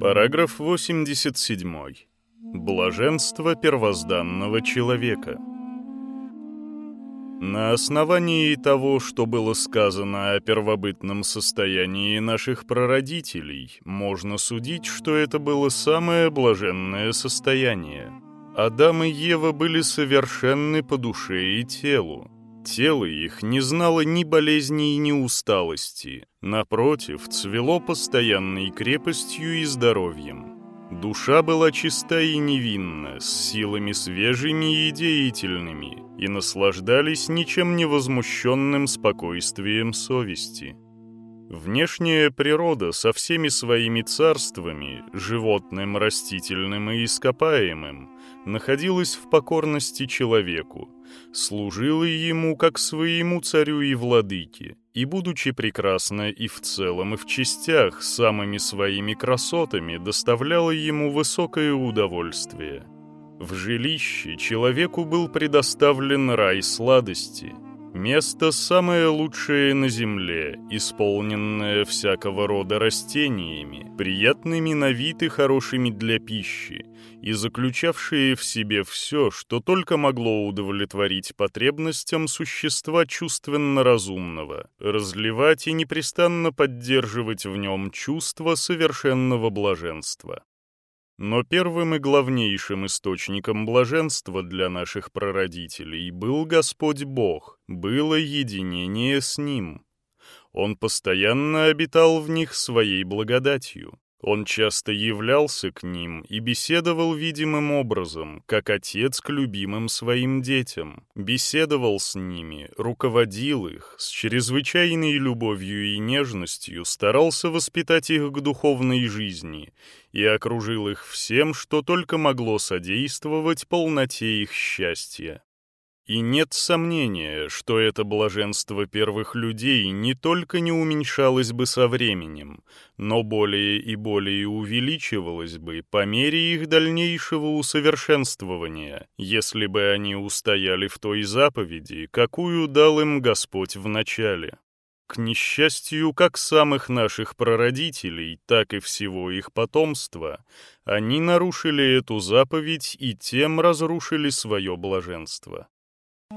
Параграф 87. Блаженство первозданного человека. На основании того, что было сказано о первобытном состоянии наших прародителей, можно судить, что это было самое блаженное состояние. Адам и Ева были совершенны по душе и телу. Тело их не знало ни болезней, ни усталости. Напротив, цвело постоянной крепостью и здоровьем. Душа была чиста и невинна, с силами свежими и деятельными, и наслаждались ничем не возмущенным спокойствием совести. Внешняя природа со всеми своими царствами, животным, растительным и ископаемым, находилась в покорности человеку, служила ему как своему царю и владыке, и, будучи прекрасна и в целом, и в частях, самыми своими красотами доставляла ему высокое удовольствие. В жилище человеку был предоставлен рай сладости — Место самое лучшее на земле, исполненное всякого рода растениями, приятными на вид и хорошими для пищи, и заключавшие в себе все, что только могло удовлетворить потребностям существа чувственно-разумного, разливать и непрестанно поддерживать в нем чувство совершенного блаженства. Но первым и главнейшим источником блаженства для наших прародителей был Господь Бог, было единение с Ним. Он постоянно обитал в них своей благодатью. Он часто являлся к ним и беседовал видимым образом, как отец к любимым своим детям, беседовал с ними, руководил их, с чрезвычайной любовью и нежностью старался воспитать их к духовной жизни и окружил их всем, что только могло содействовать полноте их счастья. И нет сомнения, что это блаженство первых людей не только не уменьшалось бы со временем, но более и более увеличивалось бы по мере их дальнейшего усовершенствования, если бы они устояли в той заповеди, какую дал им Господь в начале. К несчастью, как самых наших прародителей, так и всего их потомства, они нарушили эту заповедь и тем разрушили свое блаженство.